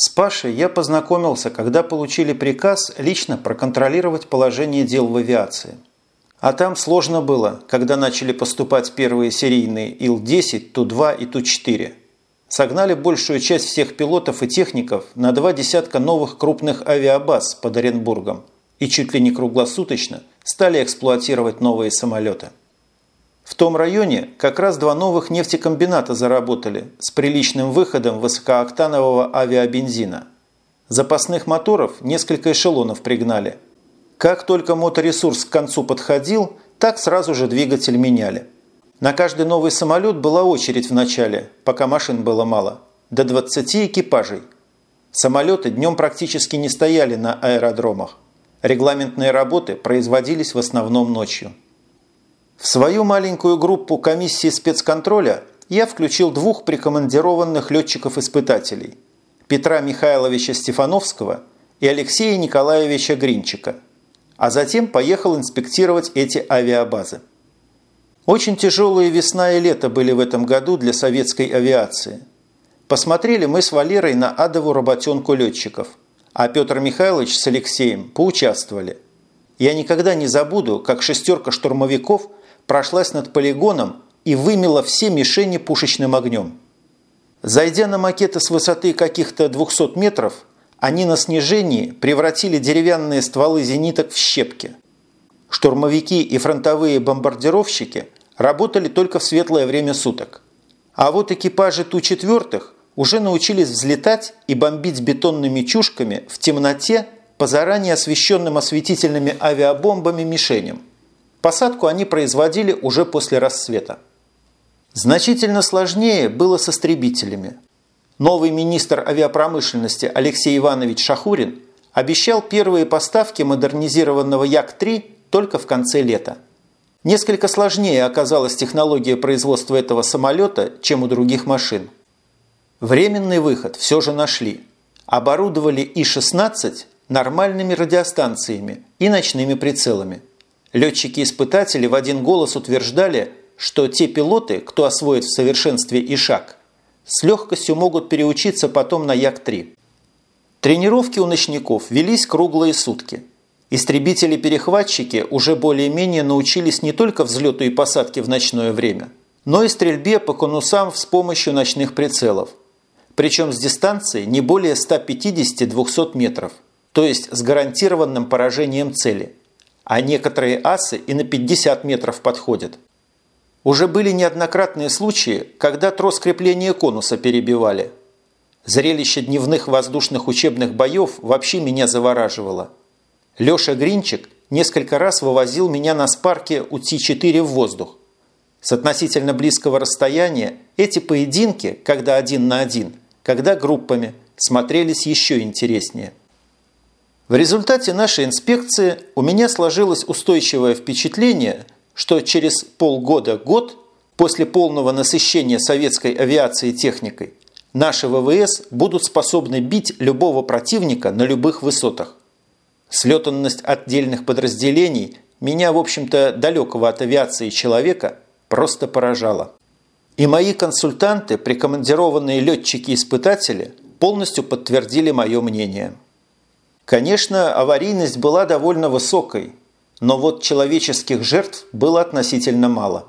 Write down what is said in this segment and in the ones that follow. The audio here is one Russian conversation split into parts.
С Пашей я познакомился, когда получили приказ лично проконтролировать положение дел в авиации. А там сложно было, когда начали поступать первые серийные Ил-10, Ту-2 и Ту-4. Согнали большую часть всех пилотов и техников на два десятка новых крупных авиабаз под Оренбургом и чуть ли не круглосуточно стали эксплуатировать новые самолеты. В том районе как раз два новых нефтекомбината заработали с приличным выходом высокооктанового авиабензина. Запасных моторов несколько эшелонов пригнали. Как только моторесурс к концу подходил, так сразу же двигатель меняли. На каждый новый самолет была очередь в начале, пока машин было мало, до 20 экипажей. Самолеты днем практически не стояли на аэродромах. Регламентные работы производились в основном ночью. В свою маленькую группу комиссии спецконтроля я включил двух прикомандированных летчиков-испытателей – Петра Михайловича Стефановского и Алексея Николаевича Гринчика, а затем поехал инспектировать эти авиабазы. Очень тяжелые весна и лето были в этом году для советской авиации. Посмотрели мы с Валерой на адову работенку летчиков, а Петр Михайлович с Алексеем поучаствовали. Я никогда не забуду, как шестерка штурмовиков – прошлась над полигоном и вымела все мишени пушечным огнем. Зайдя на макеты с высоты каких-то 200 метров, они на снижении превратили деревянные стволы зениток в щепки. Штурмовики и фронтовые бомбардировщики работали только в светлое время суток. А вот экипажи Ту-4 уже научились взлетать и бомбить бетонными чушками в темноте по заранее освещенным осветительными авиабомбами мишеням. Посадку они производили уже после рассвета. Значительно сложнее было с истребителями. Новый министр авиапромышленности Алексей Иванович Шахурин обещал первые поставки модернизированного Як-3 только в конце лета. Несколько сложнее оказалась технология производства этого самолета, чем у других машин. Временный выход все же нашли. Оборудовали И-16 нормальными радиостанциями и ночными прицелами – Летчики-испытатели в один голос утверждали, что те пилоты, кто освоит в совершенстве ИШАК, с легкостью могут переучиться потом на Як-3. Тренировки у ночников велись круглые сутки. Истребители-перехватчики уже более-менее научились не только взлету и посадке в ночное время, но и стрельбе по конусам с помощью ночных прицелов. Причем с дистанции не более 150-200 метров, то есть с гарантированным поражением цели – а некоторые асы и на 50 метров подходят. Уже были неоднократные случаи, когда трос крепления конуса перебивали. Зрелище дневных воздушных учебных боев вообще меня завораживало. Леша Гринчик несколько раз вывозил меня на спарке у Ти-4 в воздух. С относительно близкого расстояния эти поединки, когда один на один, когда группами, смотрелись еще интереснее. В результате нашей инспекции у меня сложилось устойчивое впечатление, что через полгода-год после полного насыщения советской авиации техникой наши ВВС будут способны бить любого противника на любых высотах. Слетанность отдельных подразделений меня, в общем-то, далекого от авиации человека, просто поражала. И мои консультанты, прикомандированные летчики-испытатели, полностью подтвердили мое мнение – Конечно, аварийность была довольно высокой, но вот человеческих жертв было относительно мало.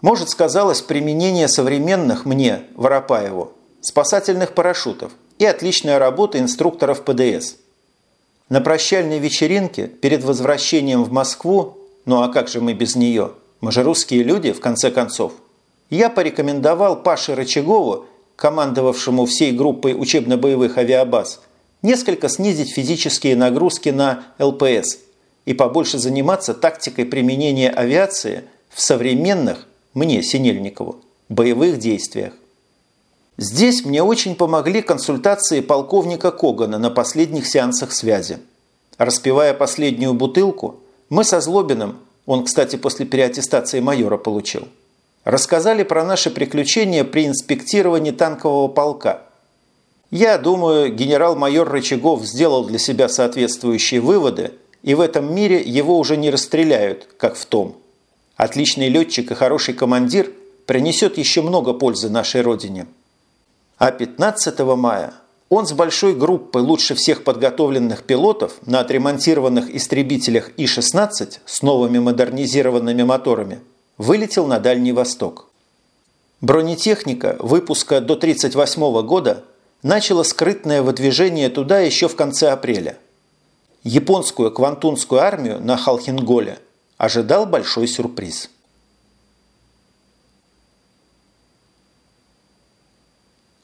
Может, сказалось применение современных мне, Воропаеву, спасательных парашютов и отличная работа инструкторов ПДС. На прощальной вечеринке перед возвращением в Москву, ну а как же мы без нее, мы же русские люди, в конце концов, я порекомендовал Паше Рычагову, командовавшему всей группой учебно-боевых авиабаз, несколько снизить физические нагрузки на ЛПС и побольше заниматься тактикой применения авиации в современных, мне, Синельникову, боевых действиях. Здесь мне очень помогли консультации полковника Когана на последних сеансах связи. Распивая последнюю бутылку, мы со Злобиным, он, кстати, после переаттестации майора получил, рассказали про наши приключения при инспектировании танкового полка – я думаю, генерал-майор Рычагов сделал для себя соответствующие выводы, и в этом мире его уже не расстреляют, как в том. Отличный летчик и хороший командир принесет еще много пользы нашей Родине. А 15 мая он с большой группой лучше всех подготовленных пилотов на отремонтированных истребителях И-16 с новыми модернизированными моторами вылетел на Дальний Восток. Бронетехника выпуска до 1938 года начала скрытное выдвижение туда еще в конце апреля. Японскую квантунскую армию на Халхинголе ожидал большой сюрприз.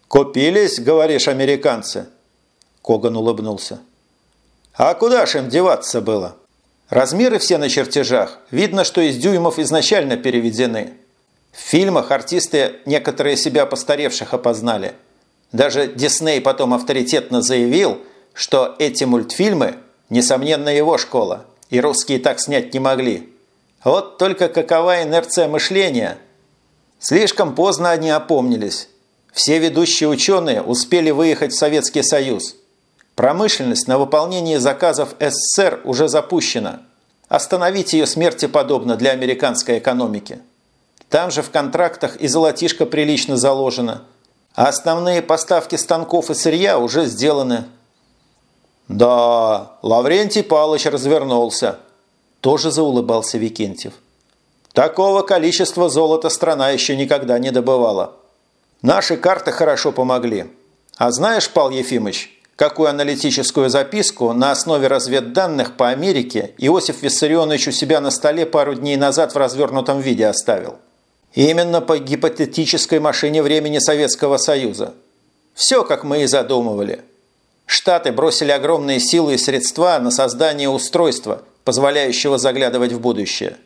«Купились, говоришь, американцы?» Коган улыбнулся. «А куда ж им деваться было? Размеры все на чертежах. Видно, что из дюймов изначально переведены. В фильмах артисты некоторые себя постаревших опознали. Даже Дисней потом авторитетно заявил, что эти мультфильмы, несомненно, его школа, и русские так снять не могли. Вот только какова инерция мышления. Слишком поздно они опомнились. Все ведущие ученые успели выехать в Советский Союз. Промышленность на выполнение заказов СССР уже запущена. Остановить ее смерти подобно для американской экономики. Там же в контрактах и золотишко прилично заложено. А основные поставки станков и сырья уже сделаны. «Да, Лаврентий Павлович развернулся», – тоже заулыбался Викентьев. «Такого количества золота страна еще никогда не добывала». Наши карты хорошо помогли. А знаешь, Пал Ефимович, какую аналитическую записку на основе разведданных по Америке Иосиф Виссарионович у себя на столе пару дней назад в развернутом виде оставил? Именно по гипотетической машине времени Советского Союза. Все, как мы и задумывали. Штаты бросили огромные силы и средства на создание устройства, позволяющего заглядывать в будущее.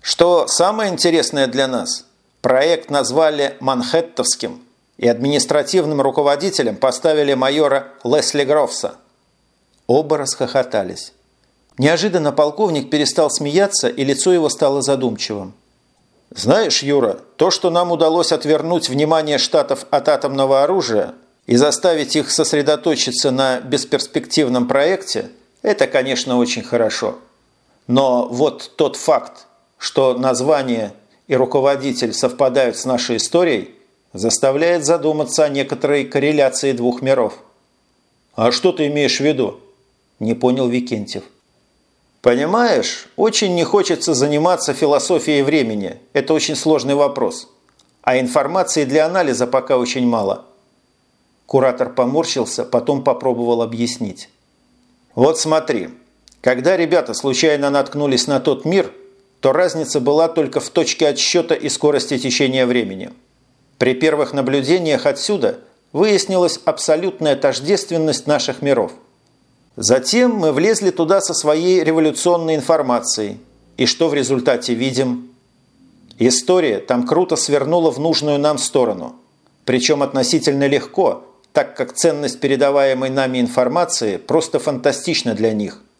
Что самое интересное для нас – Проект назвали «Манхэттовским» и административным руководителем поставили майора Лесли Грофса. Оба расхохотались. Неожиданно полковник перестал смеяться, и лицо его стало задумчивым. «Знаешь, Юра, то, что нам удалось отвернуть внимание Штатов от атомного оружия и заставить их сосредоточиться на бесперспективном проекте, это, конечно, очень хорошо. Но вот тот факт, что название и руководитель совпадают с нашей историей, заставляет задуматься о некоторой корреляции двух миров. «А что ты имеешь в виду?» – не понял Викентьев. «Понимаешь, очень не хочется заниматься философией времени. Это очень сложный вопрос. А информации для анализа пока очень мало». Куратор поморщился, потом попробовал объяснить. «Вот смотри, когда ребята случайно наткнулись на тот мир – то разница была только в точке отсчета и скорости течения времени. При первых наблюдениях отсюда выяснилась абсолютная тождественность наших миров. Затем мы влезли туда со своей революционной информацией. И что в результате видим? История там круто свернула в нужную нам сторону. Причем относительно легко, так как ценность передаваемой нами информации просто фантастична для них –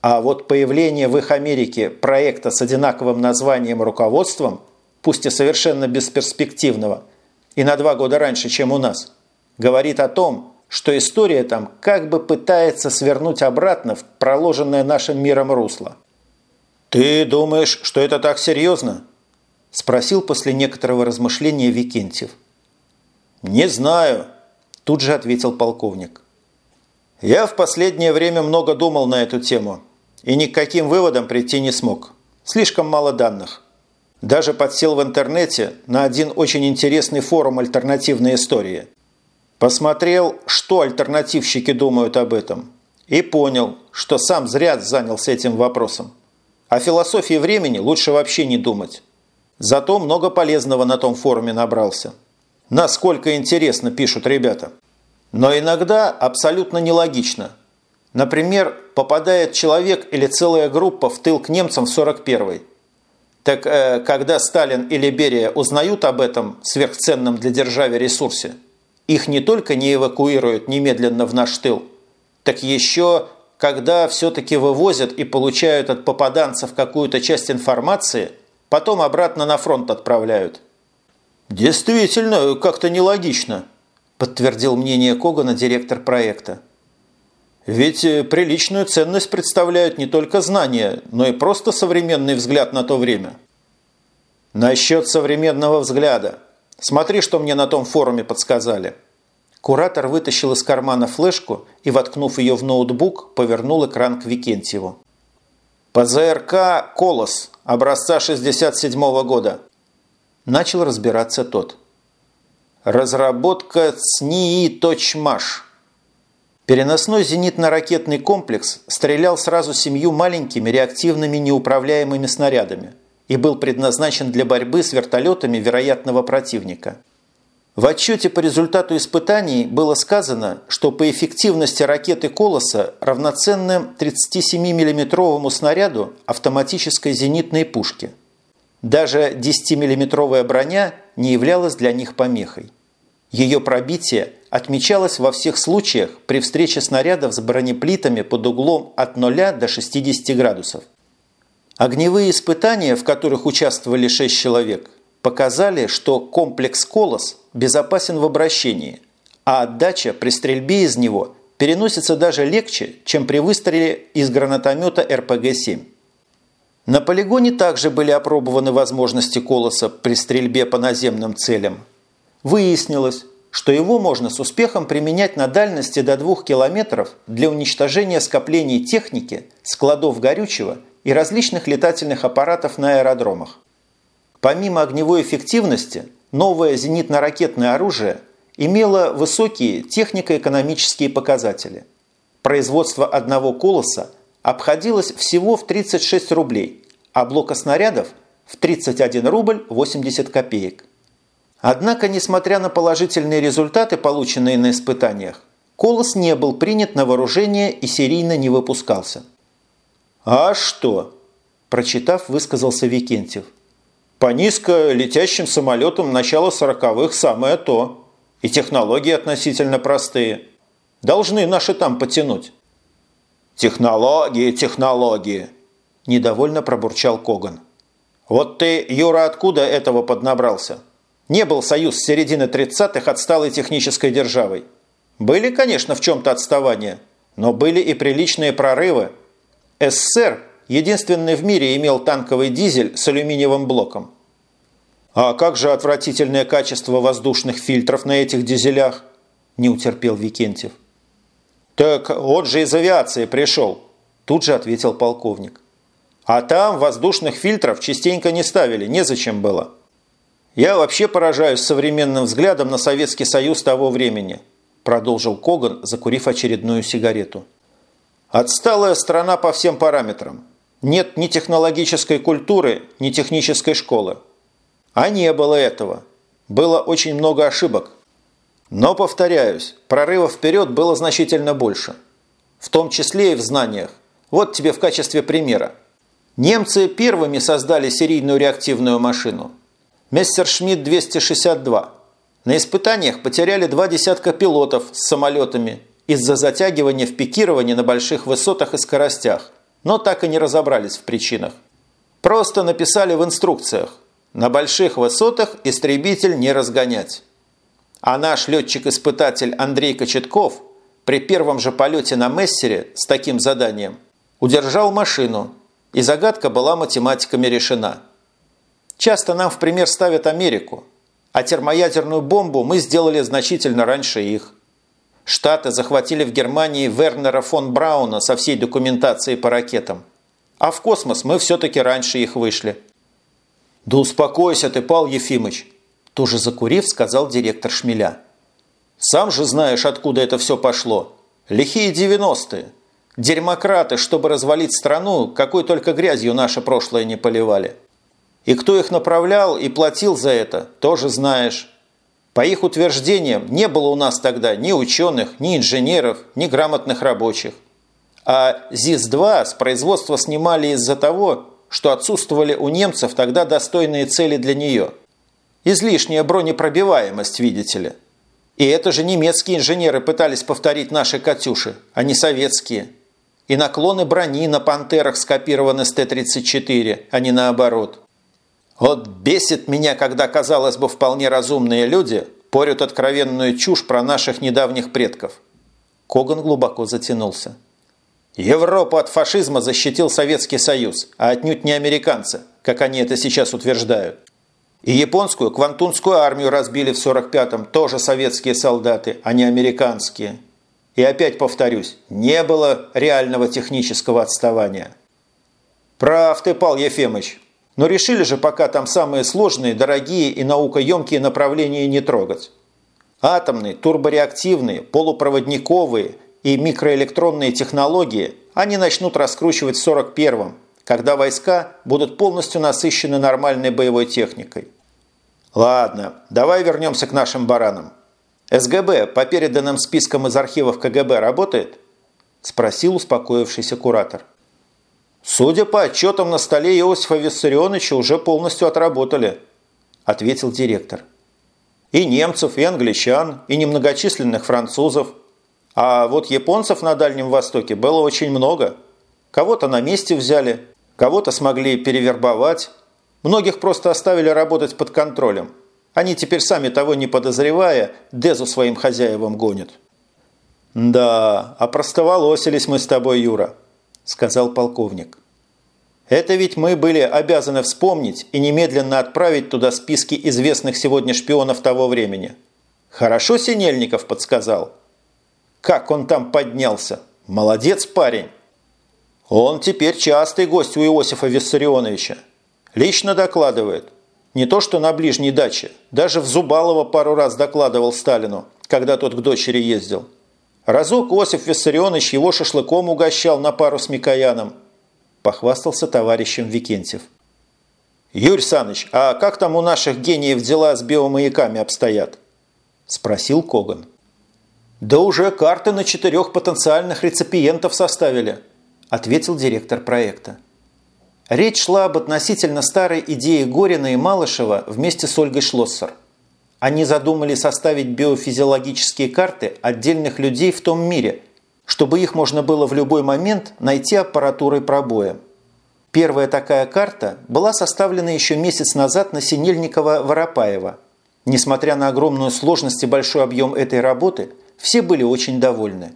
а вот появление в их Америке проекта с одинаковым названием руководством, пусть и совершенно бесперспективного, и на два года раньше, чем у нас, говорит о том, что история там как бы пытается свернуть обратно в проложенное нашим миром русло. «Ты думаешь, что это так серьезно?» – спросил после некоторого размышления Викентьев. «Не знаю», – тут же ответил полковник. «Я в последнее время много думал на эту тему» и ни к каким выводам прийти не смог. Слишком мало данных. Даже подсел в интернете на один очень интересный форум альтернативной истории. Посмотрел, что альтернативщики думают об этом. И понял, что сам зря занялся этим вопросом. О философии времени лучше вообще не думать. Зато много полезного на том форуме набрался. Насколько интересно пишут ребята. Но иногда абсолютно нелогично – Например, попадает человек или целая группа в тыл к немцам в 41-й. Так э, когда Сталин или Берия узнают об этом сверхценном для державы ресурсе, их не только не эвакуируют немедленно в наш тыл, так еще когда все-таки вывозят и получают от попаданцев какую-то часть информации, потом обратно на фронт отправляют. «Действительно, как-то нелогично», подтвердил мнение Когана директор проекта. Ведь э, приличную ценность представляют не только знания, но и просто современный взгляд на то время. Насчет современного взгляда. Смотри, что мне на том форуме подсказали. Куратор вытащил из кармана флешку и, воткнув ее в ноутбук, повернул экран к Викентьеву. ПЗРК «Колос» образца 67 -го года. Начал разбираться тот. Разработка ЦНИИ «Точмаш». Переносной зенитно-ракетный комплекс стрелял сразу семью маленькими реактивными неуправляемыми снарядами и был предназначен для борьбы с вертолетами вероятного противника. В отчете по результату испытаний было сказано, что по эффективности ракеты «Колоса» равноценны 37 миллиметровому снаряду автоматической зенитной пушки. Даже 10-миллиметровая броня не являлась для них помехой. Ее пробитие отмечалось во всех случаях при встрече снарядов с бронеплитами под углом от 0 до 60 градусов. Огневые испытания, в которых участвовали 6 человек, показали, что комплекс «Колос» безопасен в обращении, а отдача при стрельбе из него переносится даже легче, чем при выстреле из гранатомета РПГ-7. На полигоне также были опробованы возможности «Колоса» при стрельбе по наземным целям. Выяснилось, что его можно с успехом применять на дальности до 2 километров для уничтожения скоплений техники, складов горючего и различных летательных аппаратов на аэродромах. Помимо огневой эффективности, новое зенитно-ракетное оружие имело высокие технико-экономические показатели. Производство одного «Колоса» обходилось всего в 36 рублей, а блока снарядов в 31 рубль 80 копеек. Однако, несмотря на положительные результаты, полученные на испытаниях, «Колос» не был принят на вооружение и серийно не выпускался. «А что?» – прочитав, высказался Викентьев. «По низко летящим самолетам начала сороковых самое то. И технологии относительно простые. Должны наши там потянуть». «Технологии, технологии!» – недовольно пробурчал Коган. «Вот ты, Юра, откуда этого поднабрался?» Не был Союз с середины 30-х отсталой технической державой. Были, конечно, в чем-то отставания, но были и приличные прорывы. СССР единственный в мире имел танковый дизель с алюминиевым блоком. А как же отвратительное качество воздушных фильтров на этих дизелях? Не утерпел Викентьев. Так вот же из авиации пришел, тут же ответил полковник. А там воздушных фильтров частенько не ставили, незачем было. «Я вообще поражаюсь современным взглядом на Советский Союз того времени», продолжил Коган, закурив очередную сигарету. «Отсталая страна по всем параметрам. Нет ни технологической культуры, ни технической школы. А не было этого. Было очень много ошибок. Но, повторяюсь, прорыва вперед было значительно больше. В том числе и в знаниях. Вот тебе в качестве примера. Немцы первыми создали серийную реактивную машину – Мессершмитт 262. На испытаниях потеряли два десятка пилотов с самолетами из-за затягивания в пикировании на больших высотах и скоростях, но так и не разобрались в причинах. Просто написали в инструкциях «На больших высотах истребитель не разгонять». А наш летчик-испытатель Андрей Кочетков при первом же полете на Мессере с таким заданием удержал машину, и загадка была математиками решена – Часто нам в пример ставят Америку, а термоядерную бомбу мы сделали значительно раньше их. Штаты захватили в Германии Вернера фон Брауна со всей документацией по ракетам. А в космос мы все-таки раньше их вышли. «Да успокойся ты, Пал Ефимыч!» Тоже закурив, сказал директор Шмеля. «Сам же знаешь, откуда это все пошло. Лихие девяностые. Дерьмократы, чтобы развалить страну, какой только грязью наше прошлое не поливали. И кто их направлял и платил за это, тоже знаешь. По их утверждениям, не было у нас тогда ни ученых, ни инженеров, ни грамотных рабочих. А ЗИС-2 с производства снимали из-за того, что отсутствовали у немцев тогда достойные цели для нее. Излишняя бронепробиваемость, видите ли. И это же немецкие инженеры пытались повторить наши «Катюши», а не советские. И наклоны брони на «Пантерах» скопированы с Т-34, а не наоборот. Вот бесит меня, когда, казалось бы, вполне разумные люди порют откровенную чушь про наших недавних предков. Коган глубоко затянулся. Европу от фашизма защитил Советский Союз, а отнюдь не американцы, как они это сейчас утверждают. И японскую Квантунскую армию разбили в 45-м тоже советские солдаты, а не американские. И опять повторюсь, не было реального технического отставания. Прав ты, Пал Ефемыч. Но решили же пока там самые сложные, дорогие и наукоемкие направления не трогать. Атомные, турбореактивные, полупроводниковые и микроэлектронные технологии они начнут раскручивать в 41-м, когда войска будут полностью насыщены нормальной боевой техникой. Ладно, давай вернемся к нашим баранам. СГБ по переданным спискам из архивов КГБ работает? Спросил успокоившийся куратор. Судя по отчетам на столе Иосифа Виссарионовича уже полностью отработали, ответил директор. И немцев, и англичан, и немногочисленных французов. А вот японцев на Дальнем Востоке было очень много. Кого-то на месте взяли, кого-то смогли перевербовать. Многих просто оставили работать под контролем. Они теперь сами того не подозревая, Дезу своим хозяевам гонят. «Да, опростоволосились мы с тобой, Юра», – сказал полковник. «Это ведь мы были обязаны вспомнить и немедленно отправить туда списки известных сегодня шпионов того времени. Хорошо Синельников подсказал. Как он там поднялся? Молодец парень!» Он теперь частый гость у Иосифа Виссарионовича. Лично докладывает. Не то что на ближней даче. Даже в Зубалово пару раз докладывал Сталину, когда тот к дочери ездил. Разок Иосиф Виссарионович его шашлыком угощал на пару с Микояном. Похвастался товарищем Викентьев. «Юрий Саныч, а как там у наших гениев дела с биомаяками обстоят?» Спросил Коган. «Да уже карты на четырех потенциальных реципиентов составили», ответил директор проекта. Речь шла об относительно старой идее Горина и Малышева вместе с Ольгой Шлоссер. Они задумали составить биофизиологические карты отдельных людей в том мире, чтобы их можно было в любой момент найти аппаратурой пробоя. Первая такая карта была составлена еще месяц назад на Синельникова-Воропаева. Несмотря на огромную сложность и большой объем этой работы, все были очень довольны.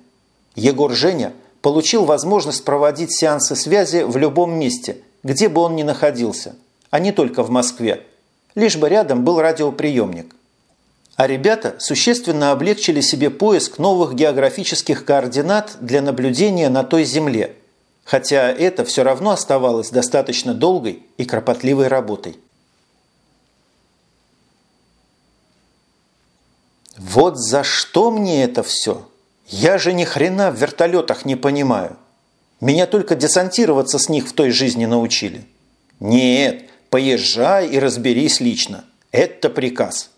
Егор Женя – получил возможность проводить сеансы связи в любом месте, где бы он ни находился, а не только в Москве, лишь бы рядом был радиоприемник. А ребята существенно облегчили себе поиск новых географических координат для наблюдения на той Земле, хотя это все равно оставалось достаточно долгой и кропотливой работой. Вот за что мне это все? Я же ни хрена в вертолетах не понимаю. Меня только десантироваться с них в той жизни научили. Нет, поезжай и разберись лично. Это приказ.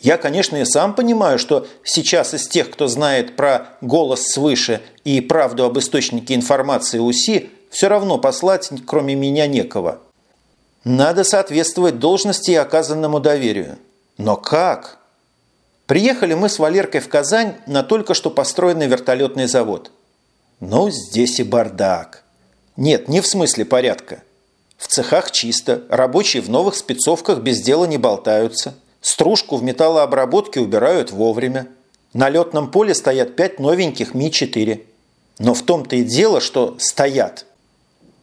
Я, конечно, и сам понимаю, что сейчас из тех, кто знает про голос свыше и правду об источнике информации УСИ, все равно послать, кроме меня, некого. Надо соответствовать должности и оказанному доверию. Но как? Приехали мы с Валеркой в Казань на только что построенный вертолетный завод. Ну, здесь и бардак. Нет, не в смысле порядка. В цехах чисто, рабочие в новых спецовках без дела не болтаются. Стружку в металлообработке убирают вовремя. На летном поле стоят пять новеньких Ми-4. Но в том-то и дело, что стоят.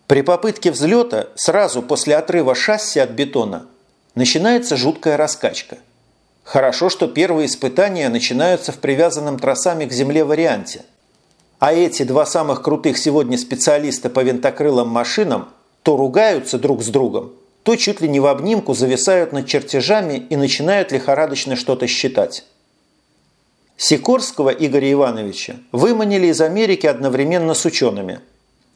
При попытке взлета сразу после отрыва шасси от бетона начинается жуткая раскачка – Хорошо, что первые испытания начинаются в привязанном тросами к земле варианте. А эти два самых крутых сегодня специалиста по винтокрылым машинам то ругаются друг с другом, то чуть ли не в обнимку зависают над чертежами и начинают лихорадочно что-то считать. Сикорского Игоря Ивановича выманили из Америки одновременно с учеными.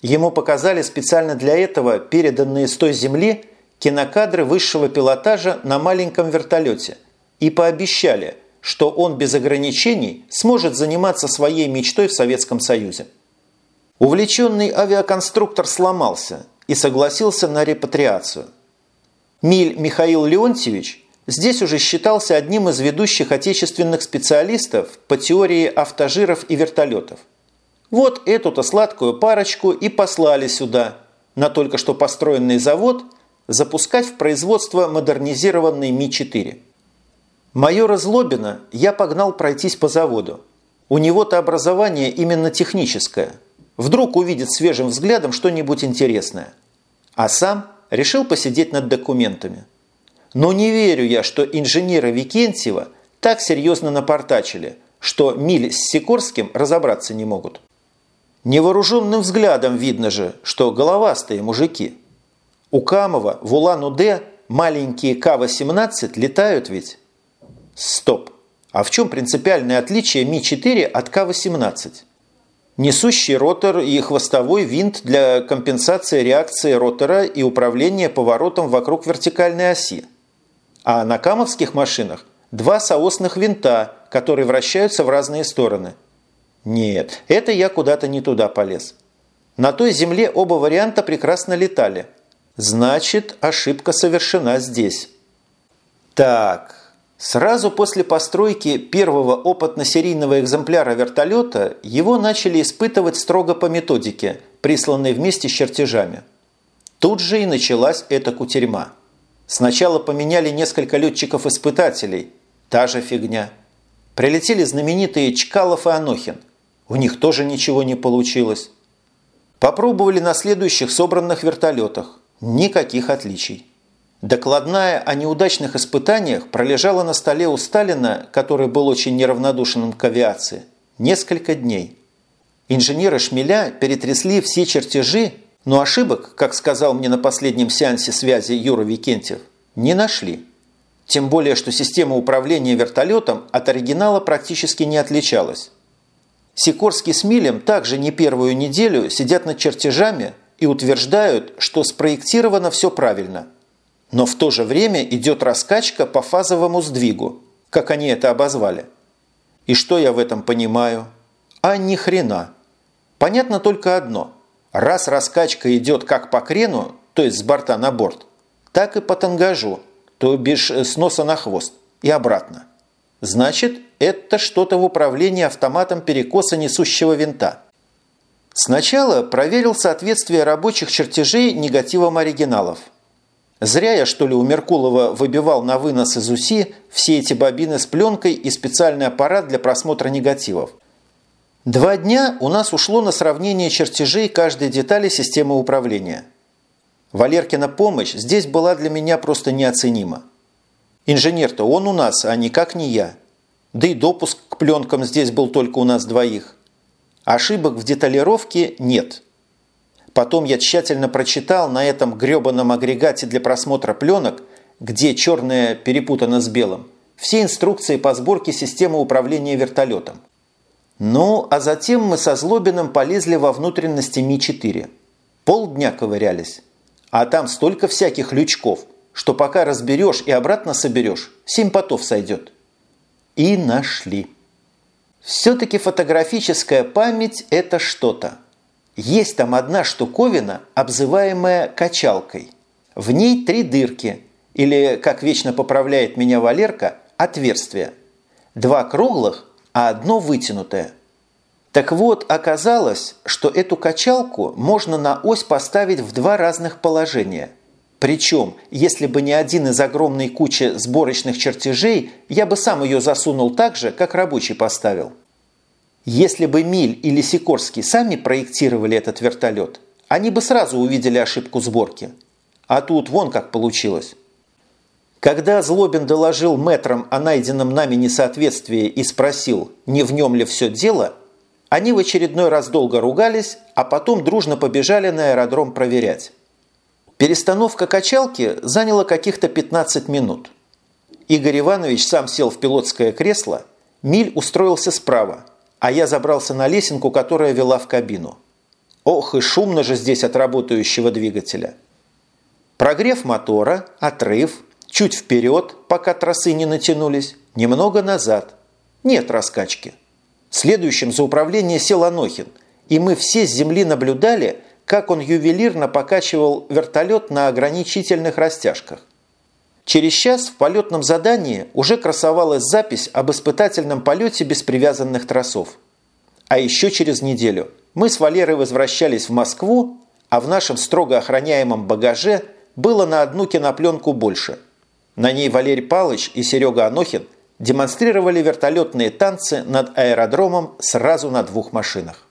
Ему показали специально для этого переданные с той земли кинокадры высшего пилотажа на маленьком вертолете – и пообещали, что он без ограничений сможет заниматься своей мечтой в Советском Союзе. Увлеченный авиаконструктор сломался и согласился на репатриацию. Миль Михаил Леонтьевич здесь уже считался одним из ведущих отечественных специалистов по теории автожиров и вертолетов. Вот эту-то сладкую парочку и послали сюда, на только что построенный завод, запускать в производство модернизированный Ми-4. Майора Злобина я погнал пройтись по заводу. У него-то образование именно техническое. Вдруг увидит свежим взглядом что-нибудь интересное. А сам решил посидеть над документами. Но не верю я, что инженеры Викентьева так серьезно напортачили, что Миль с Сикорским разобраться не могут. Невооруженным взглядом видно же, что головастые мужики. У Камова в Улан-Удэ маленькие К-18 летают ведь? Стоп! А в чем принципиальное отличие Ми-4 от К-18? Несущий ротор и хвостовой винт для компенсации реакции ротора и управления поворотом вокруг вертикальной оси. А на камовских машинах два соосных винта, которые вращаются в разные стороны. Нет, это я куда-то не туда полез. На той земле оба варианта прекрасно летали. Значит, ошибка совершена здесь. Так, Сразу после постройки первого опытно-серийного экземпляра вертолета его начали испытывать строго по методике, присланной вместе с чертежами. Тут же и началась эта кутерьма. Сначала поменяли несколько летчиков-испытателей. Та же фигня. Прилетели знаменитые Чкалов и Анохин. У них тоже ничего не получилось. Попробовали на следующих собранных вертолетах. Никаких отличий. Докладная о неудачных испытаниях пролежала на столе у Сталина, который был очень неравнодушен к авиации, несколько дней. Инженеры Шмеля перетрясли все чертежи, но ошибок, как сказал мне на последнем сеансе связи Юра Викентьев, не нашли. Тем более, что система управления вертолетом от оригинала практически не отличалась. Сикорский с Милем также не первую неделю сидят над чертежами и утверждают, что спроектировано все правильно – но в то же время идет раскачка по фазовому сдвигу, как они это обозвали. И что я в этом понимаю? А ни хрена. Понятно только одно. Раз раскачка идет как по крену, то есть с борта на борт, так и по тангажу, то бишь с носа на хвост и обратно. Значит, это что-то в управлении автоматом перекоса несущего винта. Сначала проверил соответствие рабочих чертежей негативам оригиналов – Зря я, что ли, у Меркулова выбивал на вынос из УСИ все эти бобины с пленкой и специальный аппарат для просмотра негативов. Два дня у нас ушло на сравнение чертежей каждой детали системы управления. Валеркина помощь здесь была для меня просто неоценима. Инженер-то он у нас, а никак не я. Да и допуск к пленкам здесь был только у нас двоих. Ошибок в деталировке нет – Потом я тщательно прочитал на этом гребаном агрегате для просмотра пленок, где черное перепутано с белым, все инструкции по сборке системы управления вертолетом. Ну, а затем мы со Злобиным полезли во внутренности Ми-4. Полдня ковырялись. А там столько всяких лючков, что пока разберешь и обратно соберешь, семь потов сойдет. И нашли. Все-таки фотографическая память – это что-то. Есть там одна штуковина, обзываемая качалкой. В ней три дырки, или, как вечно поправляет меня Валерка, отверстия. Два круглых, а одно вытянутое. Так вот, оказалось, что эту качалку можно на ось поставить в два разных положения. Причем, если бы не один из огромной кучи сборочных чертежей, я бы сам ее засунул так же, как рабочий поставил. Если бы Миль или Сикорский сами проектировали этот вертолет, они бы сразу увидели ошибку сборки. А тут вон как получилось. Когда Злобин доложил мэтрам о найденном нами несоответствии и спросил, не в нем ли все дело, они в очередной раз долго ругались, а потом дружно побежали на аэродром проверять. Перестановка качалки заняла каких-то 15 минут. Игорь Иванович сам сел в пилотское кресло, Миль устроился справа – а я забрался на лесенку, которая вела в кабину. Ох, и шумно же здесь от работающего двигателя. Прогрев мотора, отрыв, чуть вперед, пока тросы не натянулись, немного назад. Нет раскачки. Следующим за управление сел Анохин, и мы все с земли наблюдали, как он ювелирно покачивал вертолет на ограничительных растяжках. Через час в полетном задании уже красовалась запись об испытательном полете без привязанных тросов. А еще через неделю мы с Валерой возвращались в Москву, а в нашем строго охраняемом багаже было на одну кинопленку больше. На ней Валерий Палыч и Серега Анохин демонстрировали вертолетные танцы над аэродромом сразу на двух машинах.